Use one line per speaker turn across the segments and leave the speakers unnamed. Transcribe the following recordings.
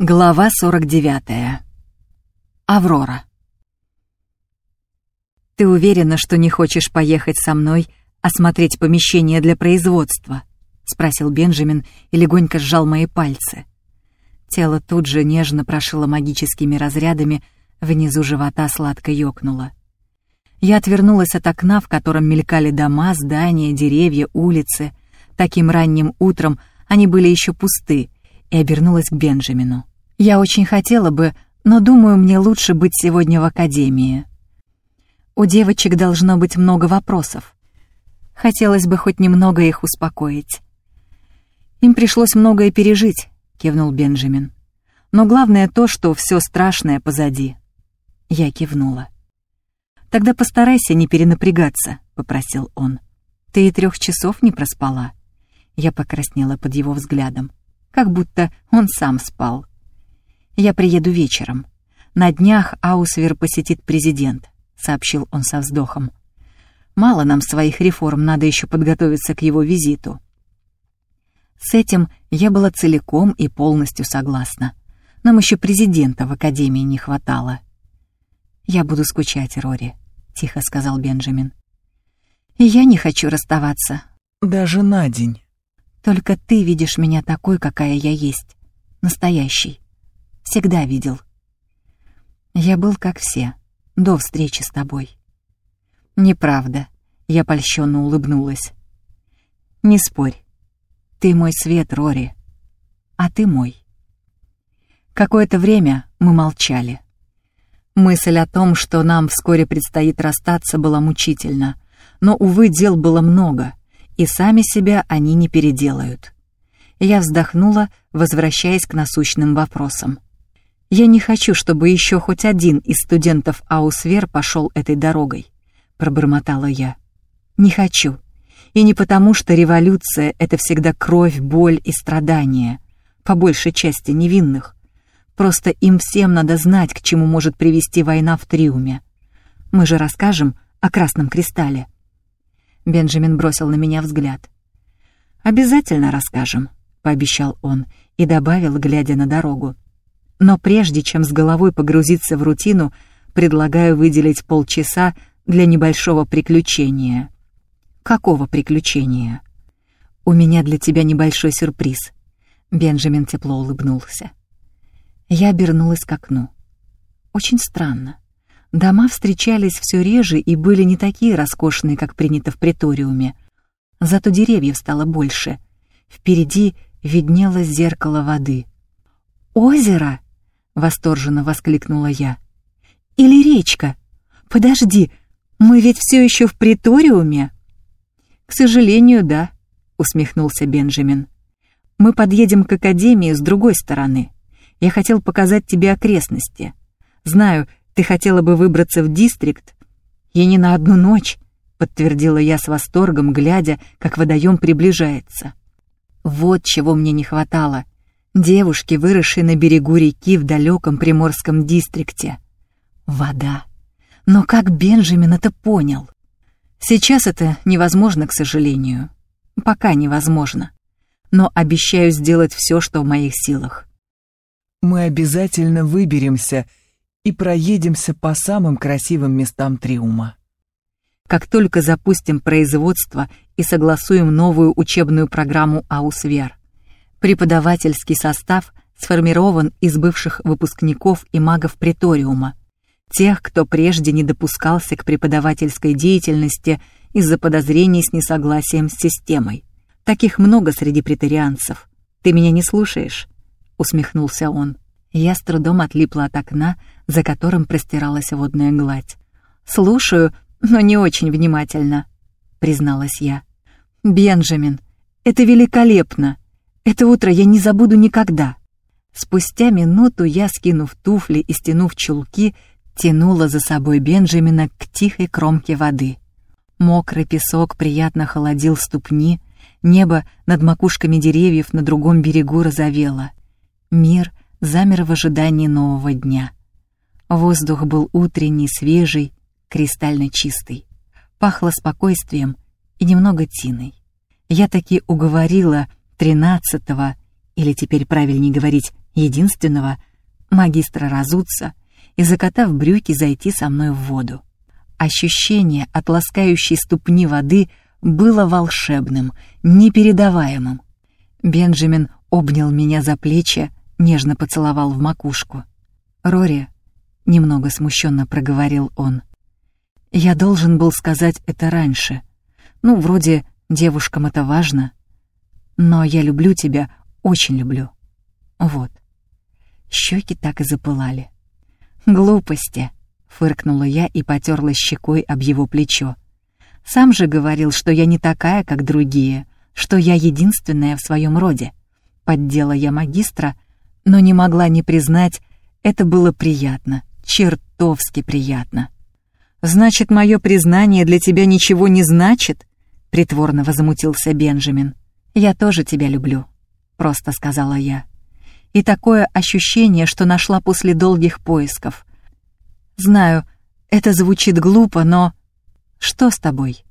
Глава 49. Аврора. «Ты уверена, что не хочешь поехать со мной осмотреть помещение для производства?» — спросил Бенджамин и легонько сжал мои пальцы. Тело тут же нежно прошило магическими разрядами, внизу живота сладко ёкнуло. Я отвернулась от окна, в котором мелькали дома, здания, деревья, улицы. Таким ранним утром они были еще пусты — и обернулась к Бенджамину. «Я очень хотела бы, но думаю, мне лучше быть сегодня в академии. У девочек должно быть много вопросов. Хотелось бы хоть немного их успокоить». «Им пришлось многое пережить», — кивнул Бенджамин. «Но главное то, что все страшное позади». Я кивнула. «Тогда постарайся не перенапрягаться», — попросил он. «Ты и трех часов не проспала?» Я покраснела под его взглядом как будто он сам спал. «Я приеду вечером. На днях Аусвер посетит президент», — сообщил он со вздохом. «Мало нам своих реформ, надо еще подготовиться к его визиту». С этим я была целиком и полностью согласна. Нам еще президента в Академии не хватало. «Я буду скучать, Рори», — тихо сказал Бенджамин. «И я не хочу расставаться».
«Даже на день».
Только ты видишь меня такой, какая я есть. Настоящий. Всегда видел. Я был как все, до встречи с тобой. Неправда. Я польщенно улыбнулась. Не спорь. Ты мой свет, Рори. А ты мой. Какое-то время мы молчали. Мысль о том, что нам вскоре предстоит расстаться, была мучительна. Но, увы, дел было много и сами себя они не переделают. Я вздохнула, возвращаясь к насущным вопросам. «Я не хочу, чтобы еще хоть один из студентов Аусвер пошел этой дорогой», — пробормотала я. «Не хочу. И не потому, что революция — это всегда кровь, боль и страдания, по большей части невинных. Просто им всем надо знать, к чему может привести война в Триуме. Мы же расскажем о Красном Кристалле». Бенджамин бросил на меня взгляд. «Обязательно расскажем», — пообещал он и добавил, глядя на дорогу. «Но прежде чем с головой погрузиться в рутину, предлагаю выделить полчаса для небольшого приключения». «Какого приключения?» «У меня для тебя небольшой сюрприз», — Бенджамин тепло улыбнулся. Я обернулась к окну. Очень странно. Дома встречались все реже и были не такие роскошные, как принято в приториуме. Зато деревьев стало больше. Впереди виднелось зеркало воды. «Озеро!» — восторженно воскликнула я. «Или речка? Подожди, мы ведь все еще в приториуме?» «К сожалению, да», — усмехнулся Бенджамин. «Мы подъедем к Академии с другой стороны. Я хотел показать тебе окрестности. Знаю, ты хотела бы выбраться в дистрикт? И не на одну ночь, подтвердила я с восторгом, глядя, как водоем приближается. Вот чего мне не хватало. Девушки, выросшие на берегу реки в далеком приморском дистрикте. Вода. Но как Бенджамин это понял? Сейчас это невозможно, к сожалению. Пока невозможно. Но обещаю сделать все, что в моих силах.
Мы обязательно выберемся и проедемся по самым красивым местам Триума.
Как только запустим производство и согласуем новую учебную программу Аусвер, преподавательский состав сформирован из бывших выпускников и магов Преториума, тех, кто прежде не допускался к преподавательской деятельности из-за подозрений с несогласием с системой. Таких много среди преторианцев. Ты меня не слушаешь?» — усмехнулся он. Я с трудом отлипла от окна, за которым простиралась водная гладь. «Слушаю, но не очень внимательно», — призналась я. «Бенджамин, это великолепно! Это утро я не забуду никогда!» Спустя минуту я, скинув туфли и стянув чулки, тянула за собой Бенджамина к тихой кромке воды. Мокрый песок приятно холодил ступни, небо над макушками деревьев на другом берегу розовело. Мир замер в ожидании нового дня. Воздух был утренний, свежий, кристально чистый. Пахло спокойствием и немного тиной. Я таки уговорила тринадцатого или теперь правильнее говорить единственного, магистра разуться и, закатав брюки, зайти со мной в воду. Ощущение от ласкающей ступни воды было волшебным, непередаваемым. Бенджамин обнял меня за плечи, нежно поцеловал в макушку. «Рори», — немного смущенно проговорил он, — «я должен был сказать это раньше. Ну, вроде девушкам это важно. Но я люблю тебя, очень люблю. Вот». Щеки так и запылали. «Глупости», — фыркнула я и потерлась щекой об его плечо. «Сам же говорил, что я не такая, как другие, что я единственная в своем роде. Поддела я магистра, но не могла не признать, это было приятно, чертовски приятно. «Значит, мое признание для тебя ничего не значит?» — притворно возмутился Бенджамин. «Я тоже тебя люблю», — просто сказала я и такое ощущение, что нашла после долгих поисков. Знаю, это звучит глупо, но... Что с тобой?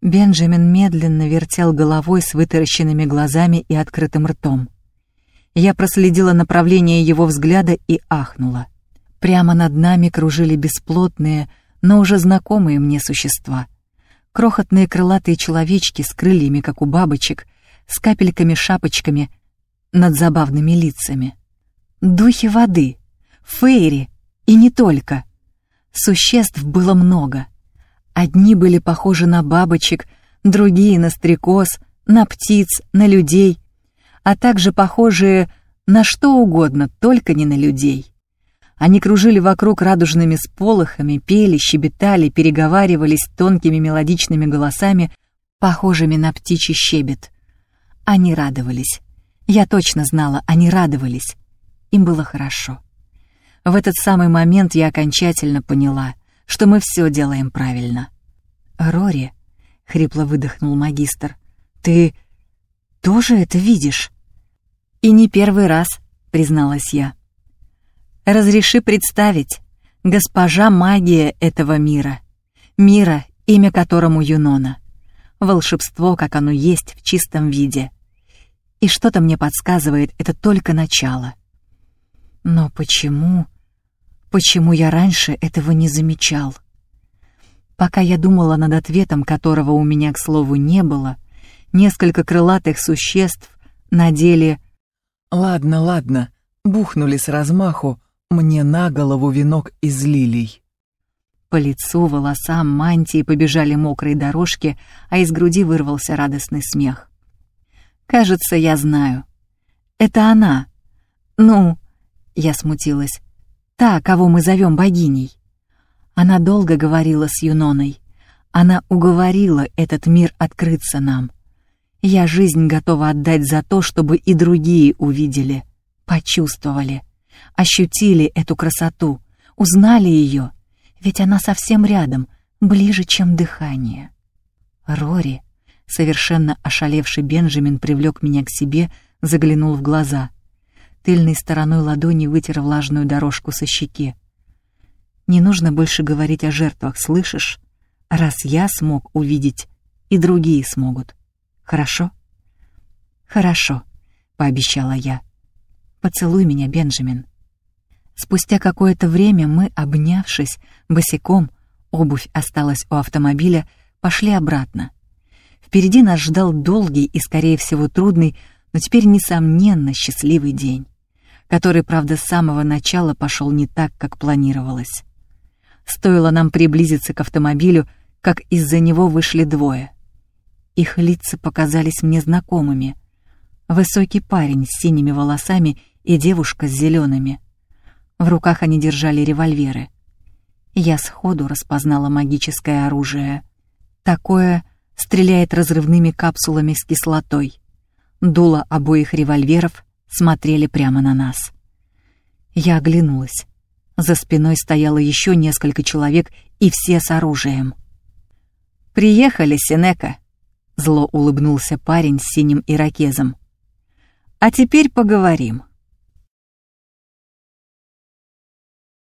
Бенджамин медленно вертел головой с вытаращенными глазами и открытым ртом. Я проследила направление его взгляда и ахнула. Прямо над нами кружили бесплотные, но уже знакомые мне существа. Крохотные крылатые человечки с крыльями, как у бабочек, с капельками-шапочками — над забавными лицами. Духи воды, фейри и не только. Существ было много. Одни были похожи на бабочек, другие — на стрекоз, на птиц, на людей, а также похожие на что угодно, только не на людей. Они кружили вокруг радужными сполохами, пели, щебетали, переговаривались тонкими мелодичными голосами, похожими на птичий щебет. Они радовались. Я точно знала, они радовались. Им было хорошо. В этот самый момент я окончательно поняла, что мы все делаем правильно. «Рори», — хрипло выдохнул магистр, — «ты тоже это видишь?» «И не первый раз», — призналась я. «Разреши представить, госпожа магия этого мира, мира, имя которому Юнона. Волшебство, как оно есть в чистом виде — и что-то мне подсказывает, это только начало. Но почему... Почему я раньше этого не замечал? Пока я думала над ответом, которого у меня, к слову, не было, несколько крылатых существ надели...
«Ладно, ладно», бухнули с размаху мне на голову венок из лилий.
По лицу, волосам, мантии побежали мокрые дорожки, а из груди вырвался радостный смех. Кажется, я знаю. Это она. Ну, я смутилась. Та, кого мы зовем богиней. Она долго говорила с Юноной. Она уговорила этот мир открыться нам. Я жизнь готова отдать за то, чтобы и другие увидели, почувствовали, ощутили эту красоту, узнали ее, ведь она совсем рядом, ближе, чем дыхание. Рори, Совершенно ошалевший Бенджамин привлек меня к себе, заглянул в глаза. Тыльной стороной ладони вытер влажную дорожку со щеки. «Не нужно больше говорить о жертвах, слышишь? Раз я смог увидеть, и другие смогут. Хорошо?» «Хорошо», — пообещала я. «Поцелуй меня, Бенджамин». Спустя какое-то время мы, обнявшись, босиком, обувь осталась у автомобиля, пошли обратно. Впереди нас ждал долгий и, скорее всего, трудный, но теперь, несомненно, счастливый день, который, правда, с самого начала пошел не так, как планировалось. Стоило нам приблизиться к автомобилю, как из-за него вышли двое. Их лица показались мне знакомыми. Высокий парень с синими волосами и девушка с зелеными. В руках они держали револьверы. Я сходу распознала магическое оружие. Такое, стреляет разрывными капсулами с кислотой. Дуло обоих револьверов смотрели прямо на нас. Я оглянулась. За спиной стояло еще несколько человек, и все с оружием. «Приехали, Синека!» — зло улыбнулся парень с синим ирокезом. «А теперь поговорим».